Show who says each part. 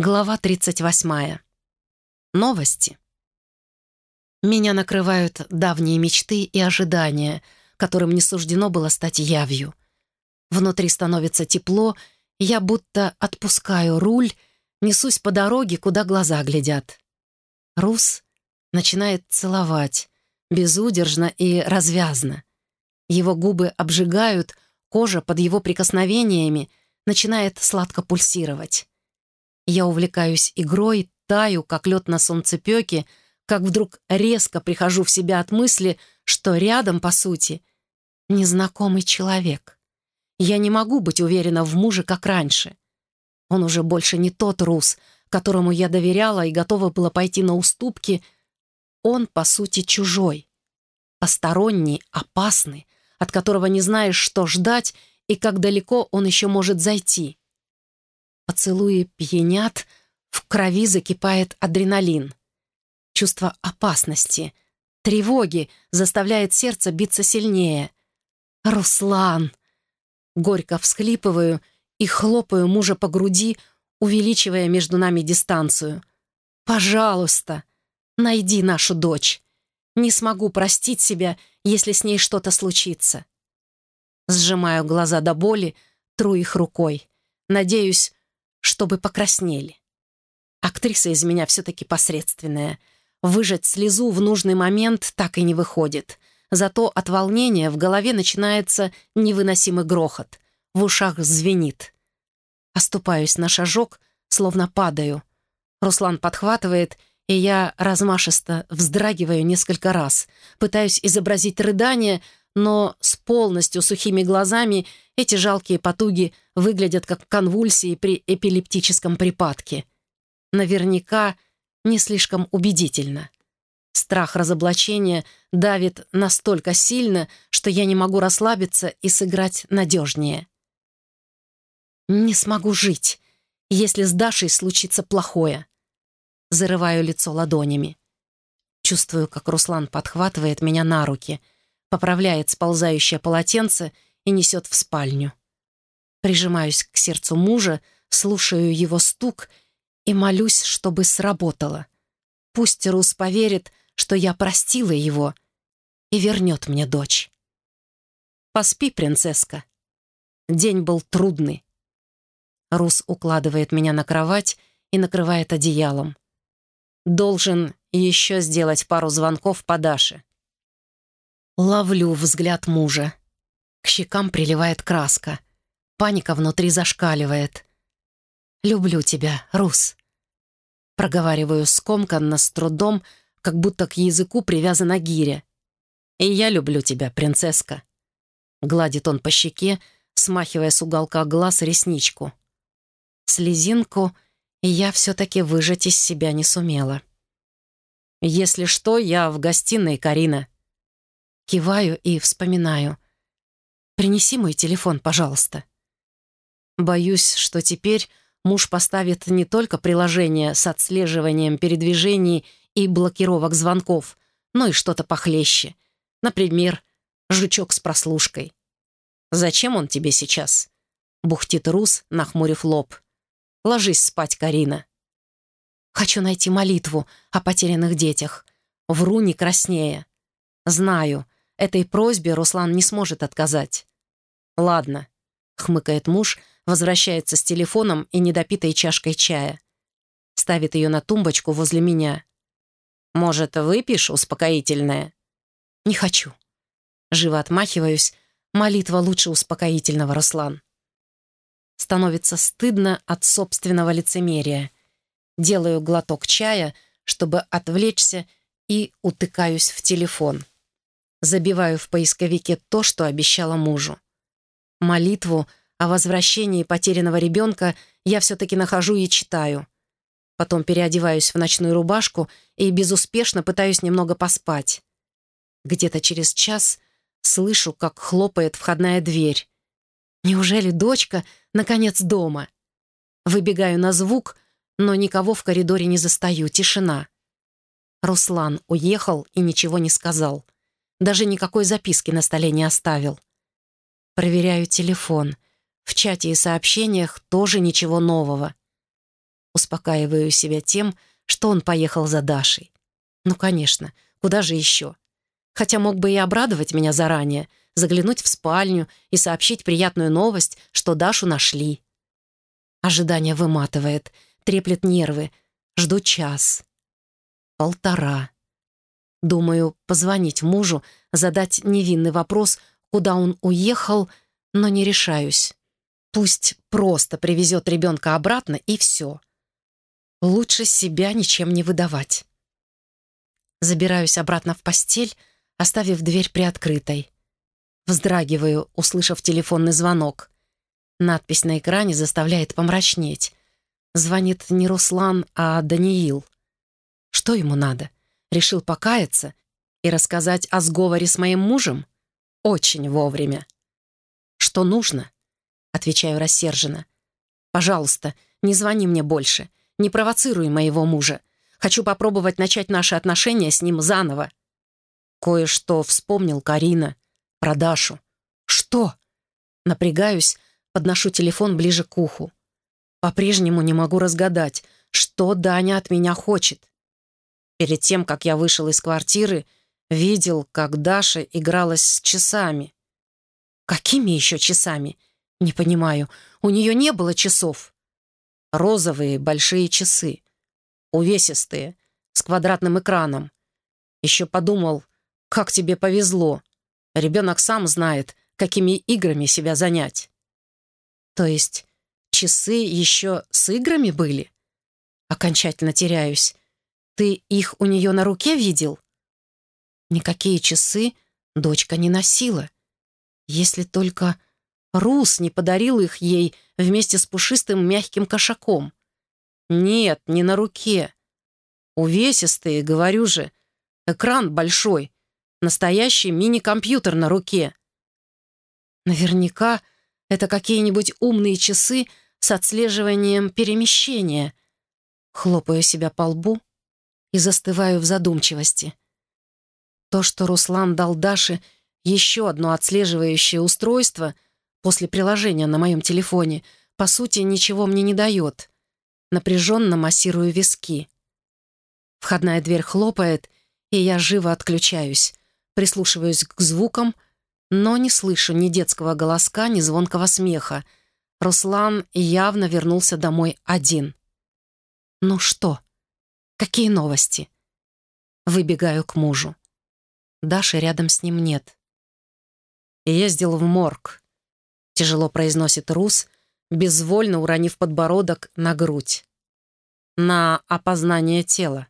Speaker 1: Глава 38. Новости. Меня накрывают давние мечты и ожидания, которым не суждено было стать явью. Внутри становится тепло, я будто отпускаю руль, несусь по дороге, куда глаза глядят. Рус начинает целовать, безудержно и развязно. Его губы обжигают, кожа под его прикосновениями начинает сладко пульсировать. Я увлекаюсь игрой, таю, как лед на солнцепеке, как вдруг резко прихожу в себя от мысли, что рядом, по сути, незнакомый человек. Я не могу быть уверена в муже, как раньше. Он уже больше не тот рус, которому я доверяла и готова была пойти на уступки. Он, по сути, чужой. Посторонний, опасный, от которого не знаешь, что ждать и как далеко он еще может зайти. Поцелуи пьянят, в крови закипает адреналин. Чувство опасности, тревоги заставляет сердце биться сильнее. «Руслан!» Горько всхлипываю и хлопаю мужа по груди, увеличивая между нами дистанцию. «Пожалуйста, найди нашу дочь. Не смогу простить себя, если с ней что-то случится». Сжимаю глаза до боли, тру их рукой. Надеюсь, чтобы покраснели. Актриса из меня все-таки посредственная. Выжать слезу в нужный момент так и не выходит. Зато от волнения в голове начинается невыносимый грохот. В ушах звенит. Оступаюсь на шажок, словно падаю. Руслан подхватывает, и я размашисто вздрагиваю несколько раз. Пытаюсь изобразить рыдание, но с полностью сухими глазами эти жалкие потуги выглядят как конвульсии при эпилептическом припадке. Наверняка не слишком убедительно. Страх разоблачения давит настолько сильно, что я не могу расслабиться и сыграть надежнее. Не смогу жить, если с Дашей случится плохое. Зарываю лицо ладонями. Чувствую, как Руслан подхватывает меня на руки — поправляет сползающее полотенце и несет в спальню. Прижимаюсь к сердцу мужа, слушаю его стук и молюсь, чтобы сработало. Пусть Рус поверит, что я простила его и вернет мне дочь. Поспи, принцесска. День был трудный. Рус укладывает меня на кровать и накрывает одеялом. Должен еще сделать пару звонков по Даше. Ловлю взгляд мужа. К щекам приливает краска. Паника внутри зашкаливает. «Люблю тебя, Рус». Проговариваю скомканно, с трудом, как будто к языку привязана гиря. «И я люблю тебя, принцесска». Гладит он по щеке, смахивая с уголка глаз ресничку. Слезинку я все-таки выжать из себя не сумела. «Если что, я в гостиной, Карина», Киваю и вспоминаю. «Принеси мой телефон, пожалуйста». Боюсь, что теперь муж поставит не только приложение с отслеживанием передвижений и блокировок звонков, но и что-то похлеще. Например, жучок с прослушкой. «Зачем он тебе сейчас?» — бухтит Рус, нахмурив лоб. «Ложись спать, Карина». «Хочу найти молитву о потерянных детях. Вру не краснее. Знаю, Этой просьбе Руслан не сможет отказать. «Ладно», — хмыкает муж, возвращается с телефоном и недопитой чашкой чая. Ставит ее на тумбочку возле меня. «Может, выпьешь успокоительное?» «Не хочу». Живо отмахиваюсь. Молитва лучше успокоительного, Руслан. Становится стыдно от собственного лицемерия. Делаю глоток чая, чтобы отвлечься, и утыкаюсь в телефон. Забиваю в поисковике то, что обещала мужу. Молитву о возвращении потерянного ребенка я все-таки нахожу и читаю. Потом переодеваюсь в ночную рубашку и безуспешно пытаюсь немного поспать. Где-то через час слышу, как хлопает входная дверь. Неужели дочка, наконец, дома? Выбегаю на звук, но никого в коридоре не застаю, тишина. Руслан уехал и ничего не сказал. Даже никакой записки на столе не оставил. Проверяю телефон. В чате и сообщениях тоже ничего нового. Успокаиваю себя тем, что он поехал за Дашей. Ну, конечно, куда же еще? Хотя мог бы и обрадовать меня заранее, заглянуть в спальню и сообщить приятную новость, что Дашу нашли. Ожидание выматывает, треплет нервы. Жду час. Полтора. Думаю, позвонить мужу, задать невинный вопрос, куда он уехал, но не решаюсь. Пусть просто привезет ребенка обратно, и все. Лучше себя ничем не выдавать. Забираюсь обратно в постель, оставив дверь приоткрытой. Вздрагиваю, услышав телефонный звонок. Надпись на экране заставляет помрачнеть. Звонит не Руслан, а Даниил. Что ему надо? Решил покаяться и рассказать о сговоре с моим мужем? Очень вовремя. Что нужно? Отвечаю рассерженно. Пожалуйста, не звони мне больше. Не провоцируй моего мужа. Хочу попробовать начать наши отношения с ним заново. Кое-что вспомнил Карина. Про Дашу. Что? Напрягаюсь, подношу телефон ближе к уху. По-прежнему не могу разгадать, что Даня от меня хочет. Перед тем, как я вышел из квартиры, видел, как Даша игралась с часами. Какими еще часами? Не понимаю. У нее не было часов. Розовые большие часы. Увесистые, с квадратным экраном. Еще подумал, как тебе повезло. Ребенок сам знает, какими играми себя занять. То есть часы еще с играми были? Окончательно теряюсь. Ты их у нее на руке видел? Никакие часы дочка не носила. Если только Рус не подарил их ей вместе с пушистым мягким кошаком. Нет, не на руке. Увесистые, говорю же. Экран большой. Настоящий мини-компьютер на руке. Наверняка это какие-нибудь умные часы с отслеживанием перемещения. Хлопаю себя по лбу и застываю в задумчивости. То, что Руслан дал Даше еще одно отслеживающее устройство после приложения на моем телефоне, по сути, ничего мне не дает. Напряженно массирую виски. Входная дверь хлопает, и я живо отключаюсь, прислушиваюсь к звукам, но не слышу ни детского голоска, ни звонкого смеха. Руслан явно вернулся домой один. «Ну что? Какие новости?» Выбегаю к мужу. Даши рядом с ним нет. «Ездил в морг», — тяжело произносит Рус, безвольно уронив подбородок на грудь. «На опознание тела».